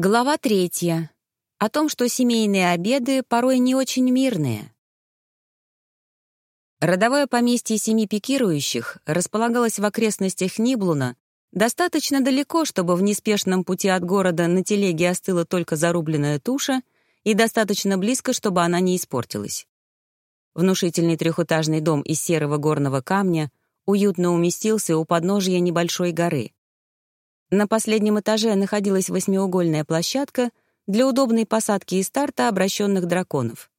Глава третья. О том, что семейные обеды порой не очень мирные. Родовое поместье семи пикирующих располагалось в окрестностях Ниблуна достаточно далеко, чтобы в неспешном пути от города на телеге остыла только зарубленная туша, и достаточно близко, чтобы она не испортилась. Внушительный трехэтажный дом из серого горного камня уютно уместился у подножия небольшой горы — на последнем этаже находилась восьмиугольная площадка для удобной посадки и старта обращенных драконов.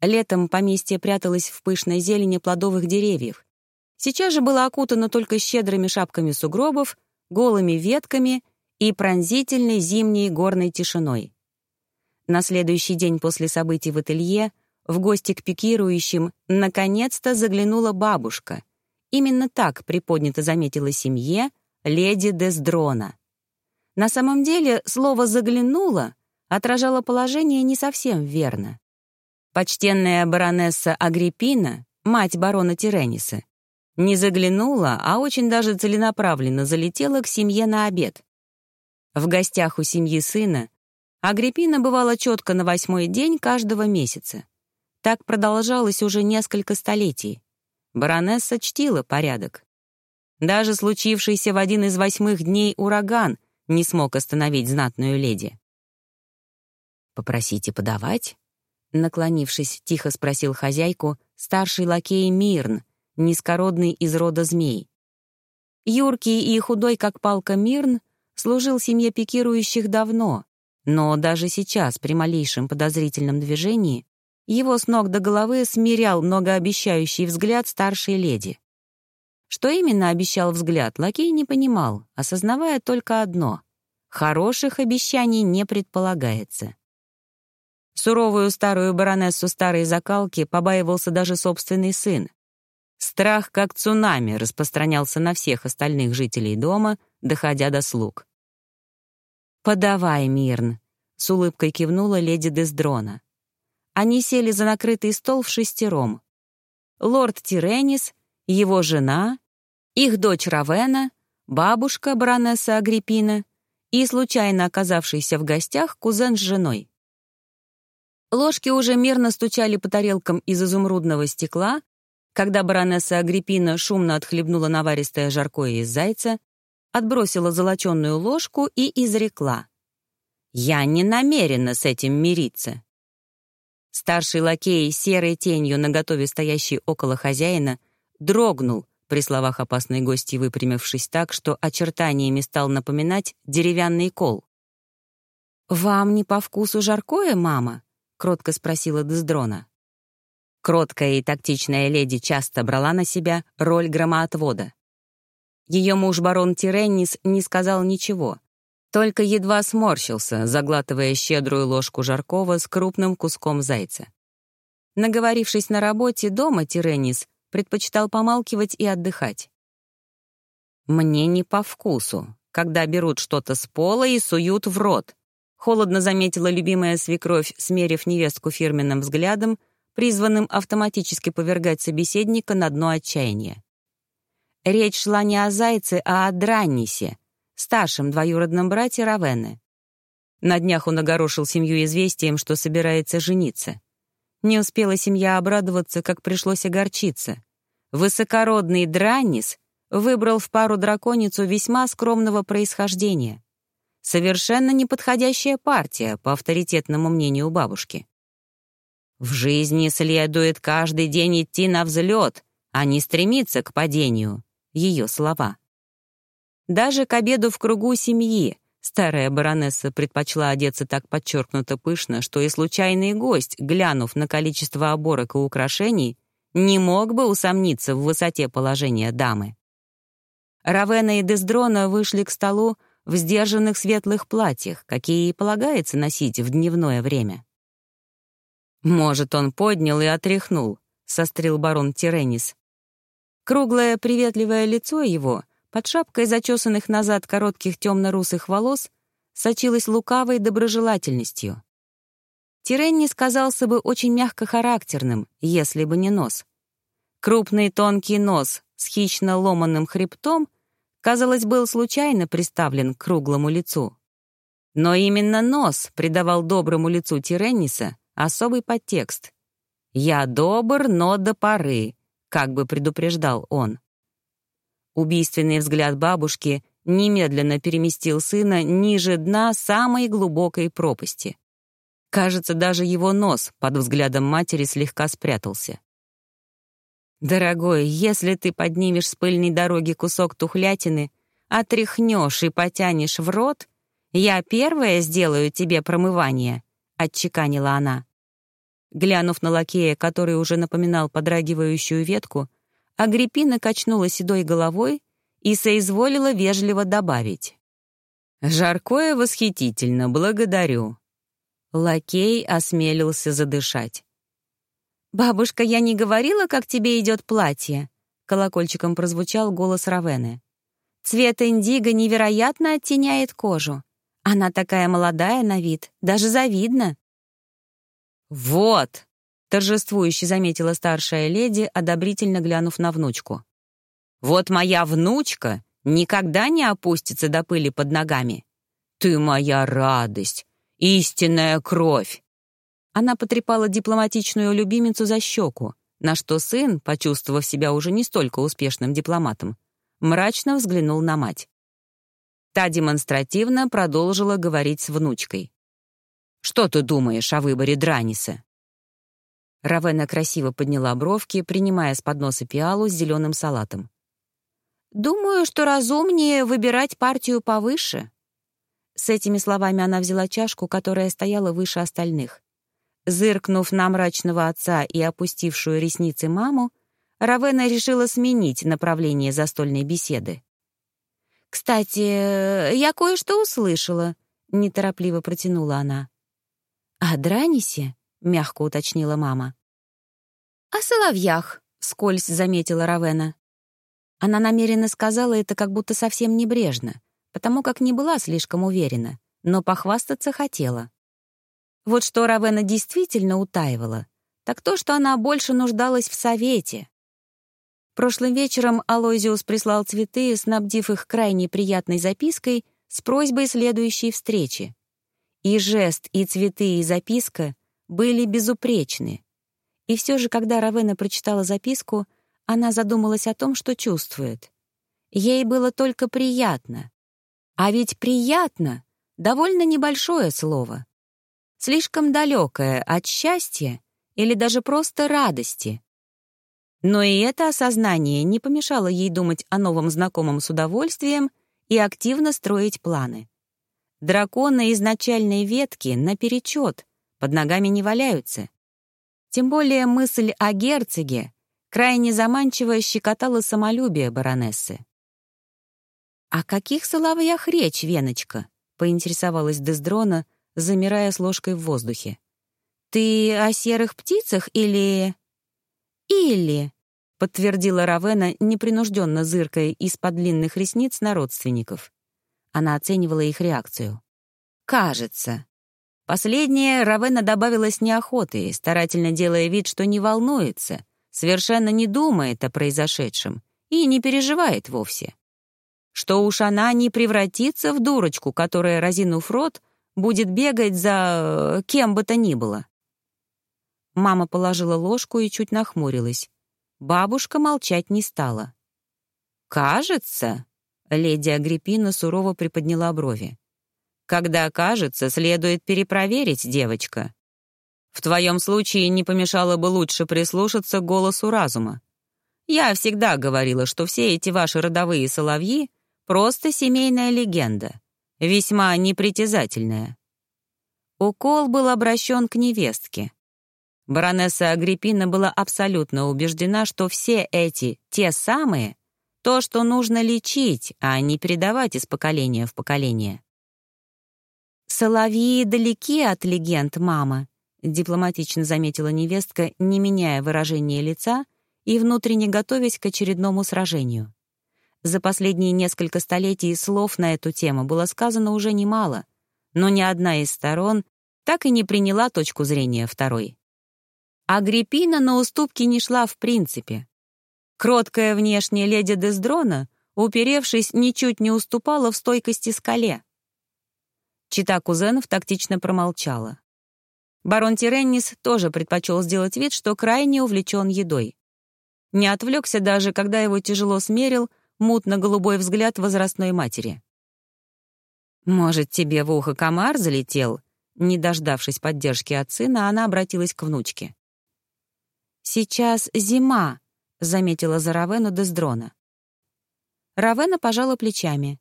Летом поместье пряталось в пышной зелени плодовых деревьев. Сейчас же было окутано только щедрыми шапками сугробов, голыми ветками и пронзительной зимней горной тишиной. На следующий день после событий в ателье в гости к пикирующим наконец-то заглянула бабушка. Именно так приподнято заметила семье — леди Дездрона. На самом деле слово «заглянула» отражало положение не совсем верно. Почтенная баронесса Агриппина, мать барона Тирениса, не заглянула, а очень даже целенаправленно залетела к семье на обед. В гостях у семьи сына Агриппина бывала четко на восьмой день каждого месяца. Так продолжалось уже несколько столетий. Баронесса чтила порядок. Даже случившийся в один из восьмых дней ураган не смог остановить знатную леди. «Попросите подавать?» Наклонившись, тихо спросил хозяйку старший лакей Мирн, низкородный из рода змей. Юркий и худой, как палка Мирн, служил семье пикирующих давно, но даже сейчас, при малейшем подозрительном движении, его с ног до головы смирял многообещающий взгляд старшей леди. Что именно обещал взгляд, лакей не понимал, осознавая только одно — хороших обещаний не предполагается. Суровую старую баронессу старой закалки побаивался даже собственный сын. Страх, как цунами, распространялся на всех остальных жителей дома, доходя до слуг. «Подавай, Мирн», — с улыбкой кивнула леди Дездрона. Они сели за накрытый стол в шестером. Лорд Тиренис, его жена их дочь Равена, бабушка баронесса Агриппина и случайно оказавшийся в гостях кузен с женой. Ложки уже мирно стучали по тарелкам из изумрудного стекла, когда баронесса Агриппина шумно отхлебнула наваристое жаркое из зайца, отбросила золоченную ложку и изрекла. «Я не намерена с этим мириться». Старший лакей, серой тенью наготове стоящий около хозяина, дрогнул, при словах опасной гости выпрямившись так, что очертаниями стал напоминать деревянный кол. «Вам не по вкусу жаркое, мама?» — кротко спросила Дездрона. Кроткая и тактичная леди часто брала на себя роль громоотвода. Ее муж барон Тиреннис не сказал ничего, только едва сморщился, заглатывая щедрую ложку жаркого с крупным куском зайца. Наговорившись на работе дома, Тиреннис предпочитал помалкивать и отдыхать. «Мне не по вкусу, когда берут что-то с пола и суют в рот», холодно заметила любимая свекровь, смерив невестку фирменным взглядом, призванным автоматически повергать собеседника на дно отчаяния. Речь шла не о зайце, а о Драннисе, старшем двоюродном брате Равены. На днях он огорошил семью известием, что собирается жениться. Не успела семья обрадоваться, как пришлось огорчиться. Высокородный Драннис выбрал в пару драконицу весьма скромного происхождения. Совершенно неподходящая партия, по авторитетному мнению бабушки. В жизни следует каждый день идти на взлет, а не стремиться к падению. Ее слова. Даже к обеду в кругу семьи Старая баронесса предпочла одеться так подчеркнуто пышно, что и случайный гость, глянув на количество оборок и украшений, не мог бы усомниться в высоте положения дамы. Равена и Дездрона вышли к столу в сдержанных светлых платьях, какие и полагается носить в дневное время. «Может, он поднял и отряхнул», — сострил барон Тиренис. Круглое приветливое лицо его под шапкой зачесанных назад коротких темно-русых волос сочилась лукавой доброжелательностью. Тиренни сказался бы очень мягкохарактерным, если бы не нос. Крупный тонкий нос с хищно ломанным хребтом, казалось, был случайно приставлен к круглому лицу. Но именно нос придавал доброму лицу Тиренниса особый подтекст. «Я добр, но до поры», — как бы предупреждал он. Убийственный взгляд бабушки немедленно переместил сына ниже дна самой глубокой пропасти. Кажется, даже его нос под взглядом матери слегка спрятался. «Дорогой, если ты поднимешь с пыльной дороги кусок тухлятины, отряхнешь и потянешь в рот, я первая сделаю тебе промывание», — отчеканила она. Глянув на лакея, который уже напоминал подрагивающую ветку, Агриппина качнула седой головой и соизволила вежливо добавить. «Жаркое восхитительно, благодарю». Лакей осмелился задышать. «Бабушка, я не говорила, как тебе идет платье?» Колокольчиком прозвучал голос Равены. «Цвет индиго невероятно оттеняет кожу. Она такая молодая на вид, даже завидно». «Вот!» — торжествующе заметила старшая леди, одобрительно глянув на внучку. Вот моя внучка никогда не опустится до пыли под ногами. Ты моя радость, истинная кровь. Она потрепала дипломатичную любимицу за щеку, на что сын, почувствовав себя уже не столько успешным дипломатом, мрачно взглянул на мать. Та демонстративно продолжила говорить с внучкой. «Что ты думаешь о выборе Драниса?» Равена красиво подняла бровки, принимая с подноса пиалу с зеленым салатом. «Думаю, что разумнее выбирать партию повыше». С этими словами она взяла чашку, которая стояла выше остальных. Зыркнув на мрачного отца и опустившую ресницы маму, Равена решила сменить направление застольной беседы. «Кстати, я кое-что услышала», — неторопливо протянула она. «О Дранисе?» — мягко уточнила мама. «О соловьях», — скользь заметила Равена. Она намеренно сказала это как будто совсем небрежно, потому как не была слишком уверена, но похвастаться хотела. Вот что Равена действительно утаивала, так то, что она больше нуждалась в совете. Прошлым вечером Алойзиус прислал цветы, снабдив их крайне приятной запиской с просьбой следующей встречи. И жест, и цветы, и записка были безупречны. И все же, когда Равена прочитала записку — она задумалась о том, что чувствует. Ей было только приятно. А ведь «приятно» — довольно небольшое слово. Слишком далекое от счастья или даже просто радости. Но и это осознание не помешало ей думать о новом знакомом с удовольствием и активно строить планы. Драконы изначальной ветки наперечет, под ногами не валяются. Тем более мысль о герцоге крайне заманчиво щекотало самолюбие баронессы. «О каких соловьях речь, Веночка?» — поинтересовалась Дездрона, замирая с ложкой в воздухе. «Ты о серых птицах или...» «Или...» — подтвердила Равена, непринужденно зыркая из-под длинных ресниц на родственников. Она оценивала их реакцию. «Кажется». Последнее Равена добавила с неохотой, старательно делая вид, что не волнуется — совершенно не думает о произошедшем и не переживает вовсе. Что уж она не превратится в дурочку, которая, разинув рот, будет бегать за э, кем бы то ни было. Мама положила ложку и чуть нахмурилась. Бабушка молчать не стала. «Кажется», — леди Агриппина сурово приподняла брови. «Когда кажется, следует перепроверить, девочка. В твоем случае не помешало бы лучше прислушаться к голосу разума. Я всегда говорила, что все эти ваши родовые соловьи — просто семейная легенда, весьма непритязательная. Укол был обращен к невестке. Баронесса Агриппина была абсолютно убеждена, что все эти «те самые» — то, что нужно лечить, а не передавать из поколения в поколение. «Соловьи далеки от легенд, мама», дипломатично заметила невестка, не меняя выражения лица и внутренне готовясь к очередному сражению. За последние несколько столетий слов на эту тему было сказано уже немало, но ни одна из сторон так и не приняла точку зрения второй. Агриппина на уступки не шла в принципе. Кроткая внешняя леди Дездрона, уперевшись, ничуть не уступала в стойкости скале. Чита кузенов тактично промолчала. Барон Тиреннис тоже предпочел сделать вид, что крайне увлечен едой. Не отвлекся даже, когда его тяжело смерил мутно-голубой взгляд возрастной матери. «Может, тебе в ухо комар залетел?» Не дождавшись поддержки от сына, она обратилась к внучке. «Сейчас зима», — заметила за Равену Дездрона. Равена пожала плечами.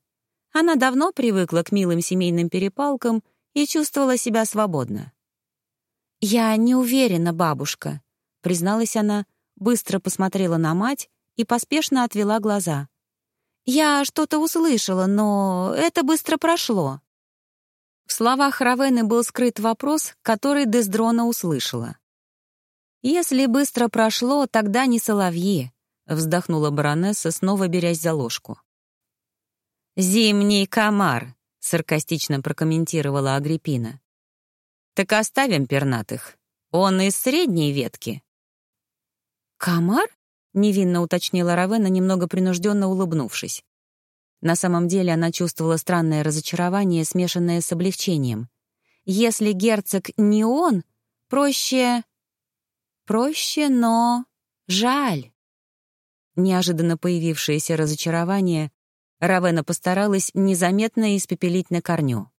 Она давно привыкла к милым семейным перепалкам и чувствовала себя свободно. «Я не уверена, бабушка», — призналась она, быстро посмотрела на мать и поспешно отвела глаза. «Я что-то услышала, но это быстро прошло». В словах Равены был скрыт вопрос, который Дездрона услышала. «Если быстро прошло, тогда не соловьи», — вздохнула баронесса, снова берясь за ложку. «Зимний комар», — саркастично прокомментировала Агриппина. «Так оставим пернатых. Он из средней ветки». «Комар?» — невинно уточнила Равена, немного принужденно улыбнувшись. На самом деле она чувствовала странное разочарование, смешанное с облегчением. Если герцог не он, проще... Проще, но... жаль. Неожиданно появившееся разочарование Равена постаралась незаметно испепелить на корню.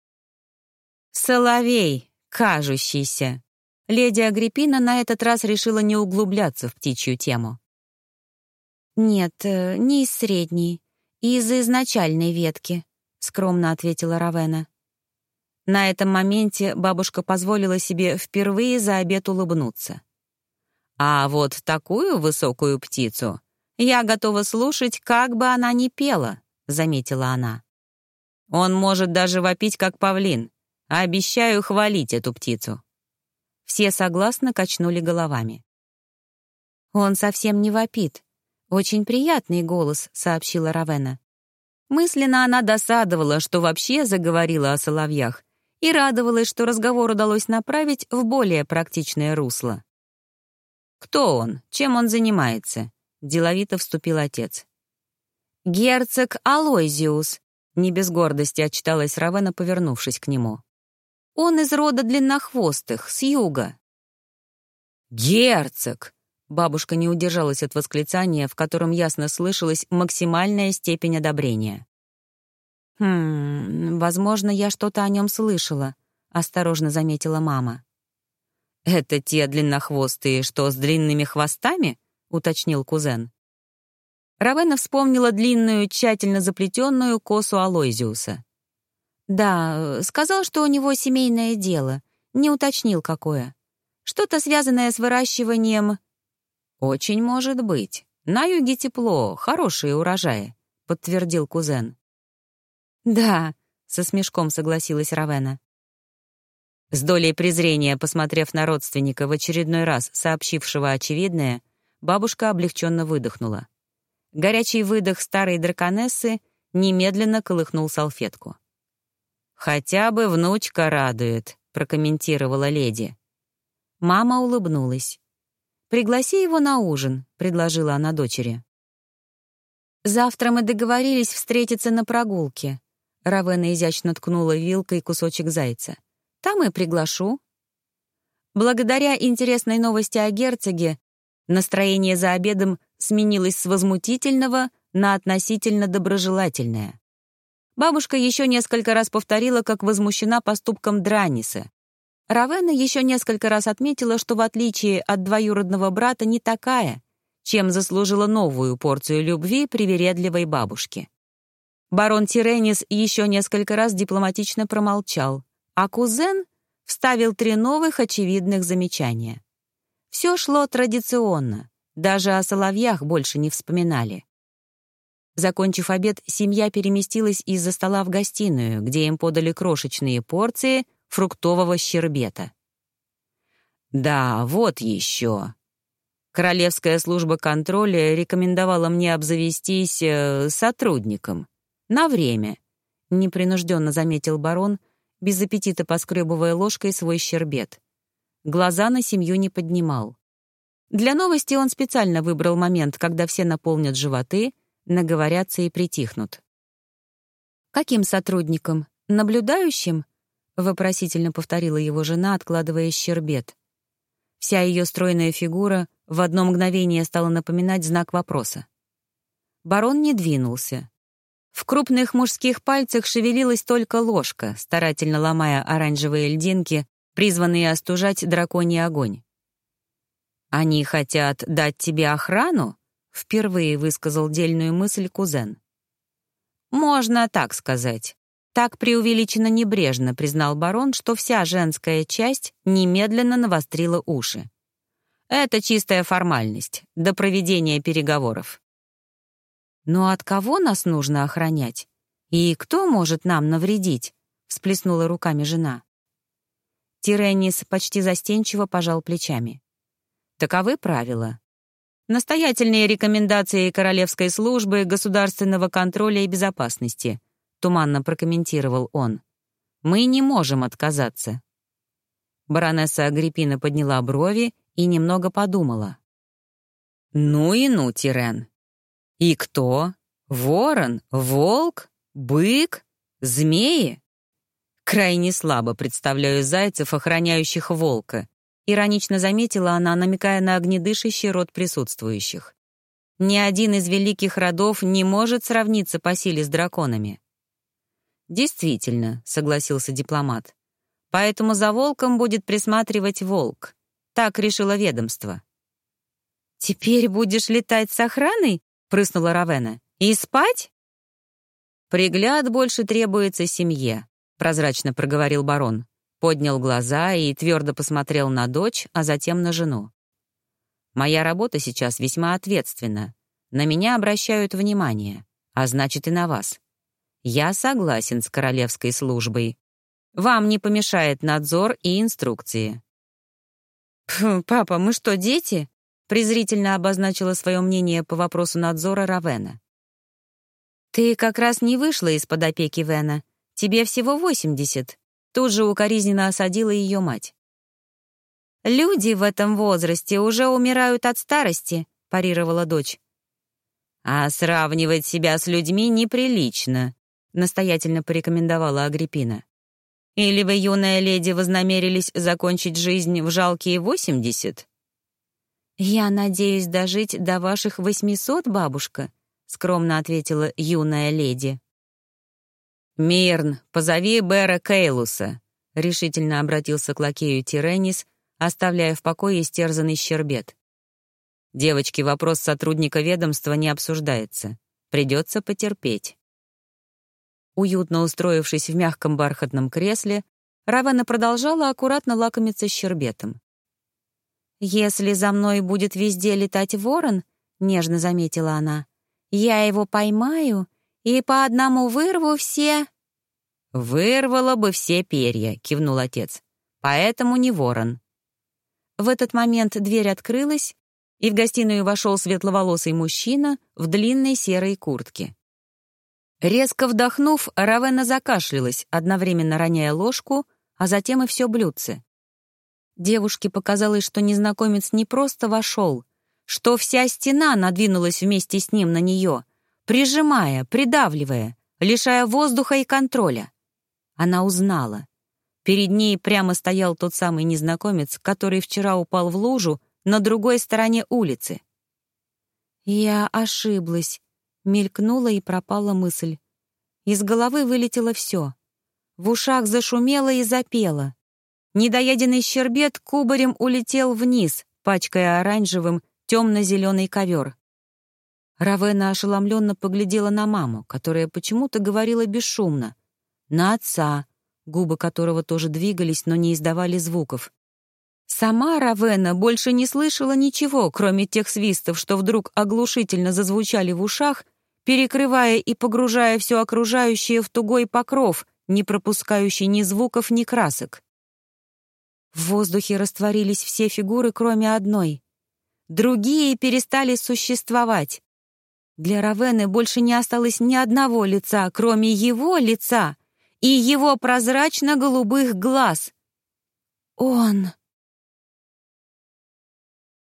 «Соловей, кажущийся!» Леди Агриппина на этот раз решила не углубляться в птичью тему. «Нет, э, не из средней, из изначальной ветки», — скромно ответила Равена. На этом моменте бабушка позволила себе впервые за обед улыбнуться. «А вот такую высокую птицу я готова слушать, как бы она ни пела», — заметила она. «Он может даже вопить, как павлин. Обещаю хвалить эту птицу». Все согласно качнули головами. «Он совсем не вопит. Очень приятный голос», — сообщила Равена. Мысленно она досадовала, что вообще заговорила о соловьях, и радовалась, что разговор удалось направить в более практичное русло. «Кто он? Чем он занимается?» — деловито вступил отец. «Герцог Алойзиус», — не без гордости отчиталась Равена, повернувшись к нему. «Он из рода длиннохвостых, с юга». «Герцог!» — бабушка не удержалась от восклицания, в котором ясно слышалась максимальная степень одобрения. «Хм, возможно, я что-то о нем слышала», — осторожно заметила мама. «Это те длиннохвостые, что с длинными хвостами?» — уточнил кузен. Равена вспомнила длинную, тщательно заплетенную косу Алойзиуса. «Да, сказал, что у него семейное дело. Не уточнил, какое. Что-то связанное с выращиванием...» «Очень может быть. На юге тепло, хорошие урожаи», — подтвердил кузен. «Да», — со смешком согласилась Равена. С долей презрения, посмотрев на родственника в очередной раз, сообщившего очевидное, бабушка облегченно выдохнула. Горячий выдох старой драконессы немедленно колыхнул салфетку. «Хотя бы внучка радует», — прокомментировала леди. Мама улыбнулась. «Пригласи его на ужин», — предложила она дочери. «Завтра мы договорились встретиться на прогулке». Равена изящно ткнула вилкой кусочек зайца. «Там и приглашу». Благодаря интересной новости о герцоге, настроение за обедом сменилось с возмутительного на относительно доброжелательное. Бабушка еще несколько раз повторила, как возмущена поступком Драниса. Равена еще несколько раз отметила, что в отличие от двоюродного брата не такая, чем заслужила новую порцию любви привередливой бабушки. Барон Тиренис еще несколько раз дипломатично промолчал, а кузен вставил три новых очевидных замечания. Все шло традиционно. Даже о соловьях больше не вспоминали. Закончив обед, семья переместилась из-за стола в гостиную, где им подали крошечные порции фруктового щербета. «Да, вот еще». Королевская служба контроля рекомендовала мне обзавестись э, сотрудником. На время, — непринужденно заметил барон, без аппетита поскребывая ложкой свой щербет. Глаза на семью не поднимал. Для новости он специально выбрал момент, когда все наполнят животы, наговорятся и притихнут. «Каким сотрудником? Наблюдающим?» — вопросительно повторила его жена, откладывая щербет. Вся ее стройная фигура в одно мгновение стала напоминать знак вопроса. Барон не двинулся. В крупных мужских пальцах шевелилась только ложка, старательно ломая оранжевые льдинки, призванные остужать драконий огонь. «Они хотят дать тебе охрану?» — впервые высказал дельную мысль кузен. «Можно так сказать. Так преувеличенно небрежно признал барон, что вся женская часть немедленно навострила уши. Это чистая формальность, до проведения переговоров. Но от кого нас нужно охранять? И кто может нам навредить? всплеснула руками жена. Тиреннис почти застенчиво пожал плечами. Таковы правила. Настоятельные рекомендации Королевской службы государственного контроля и безопасности — туманно прокомментировал он. «Мы не можем отказаться». Баронесса Агриппина подняла брови и немного подумала. «Ну и ну, Тирен. И кто? Ворон? Волк? Бык? Змеи?» «Крайне слабо представляю зайцев, охраняющих волка», иронично заметила она, намекая на огнедышащий род присутствующих. «Ни один из великих родов не может сравниться по силе с драконами. «Действительно», — согласился дипломат. «Поэтому за волком будет присматривать волк. Так решило ведомство». «Теперь будешь летать с охраной?» — прыснула Равена. «И спать?» «Пригляд больше требуется семье», — прозрачно проговорил барон. Поднял глаза и твердо посмотрел на дочь, а затем на жену. «Моя работа сейчас весьма ответственна. На меня обращают внимание, а значит и на вас. Я согласен с королевской службой. Вам не помешает надзор и инструкции». «Папа, мы что, дети?» презрительно обозначила свое мнение по вопросу надзора Равена. «Ты как раз не вышла из-под опеки Вена. Тебе всего восемьдесят». Тут же укоризненно осадила ее мать. «Люди в этом возрасте уже умирают от старости», — парировала дочь. «А сравнивать себя с людьми неприлично», — настоятельно порекомендовала Агриппина. «Или вы, юная леди, вознамерились закончить жизнь в жалкие восемьдесят?» «Я надеюсь дожить до ваших восьмисот, бабушка», — скромно ответила юная леди. «Мирн, позови Бера Кейлуса», — решительно обратился к лакею Тиренис, оставляя в покое истерзанный щербет. «Девочки, вопрос сотрудника ведомства не обсуждается. Придется потерпеть». Уютно устроившись в мягком бархатном кресле, Равена продолжала аккуратно лакомиться щербетом. «Если за мной будет везде летать ворон», — нежно заметила она, «я его поймаю и по одному вырву все...» «Вырвала бы все перья», — кивнул отец. «Поэтому не ворон». В этот момент дверь открылась, и в гостиную вошел светловолосый мужчина в длинной серой куртке. Резко вдохнув, Равена закашлялась, одновременно роняя ложку, а затем и все блюдце. Девушке показалось, что незнакомец не просто вошел, что вся стена надвинулась вместе с ним на нее, прижимая, придавливая, лишая воздуха и контроля. Она узнала. Перед ней прямо стоял тот самый незнакомец, который вчера упал в лужу на другой стороне улицы. «Я ошиблась», Мелькнула и пропала мысль. Из головы вылетело все. В ушах зашумело и запело. Недоеденный щербет кубарем улетел вниз, пачкая оранжевым темно-зеленый ковер. Равена ошеломленно поглядела на маму, которая почему-то говорила бесшумно. На отца, губы которого тоже двигались, но не издавали звуков. Сама Равена больше не слышала ничего, кроме тех свистов, что вдруг оглушительно зазвучали в ушах перекрывая и погружая все окружающее в тугой покров, не пропускающий ни звуков, ни красок. В воздухе растворились все фигуры, кроме одной. Другие перестали существовать. Для Равены больше не осталось ни одного лица, кроме его лица и его прозрачно-голубых глаз. «Он!»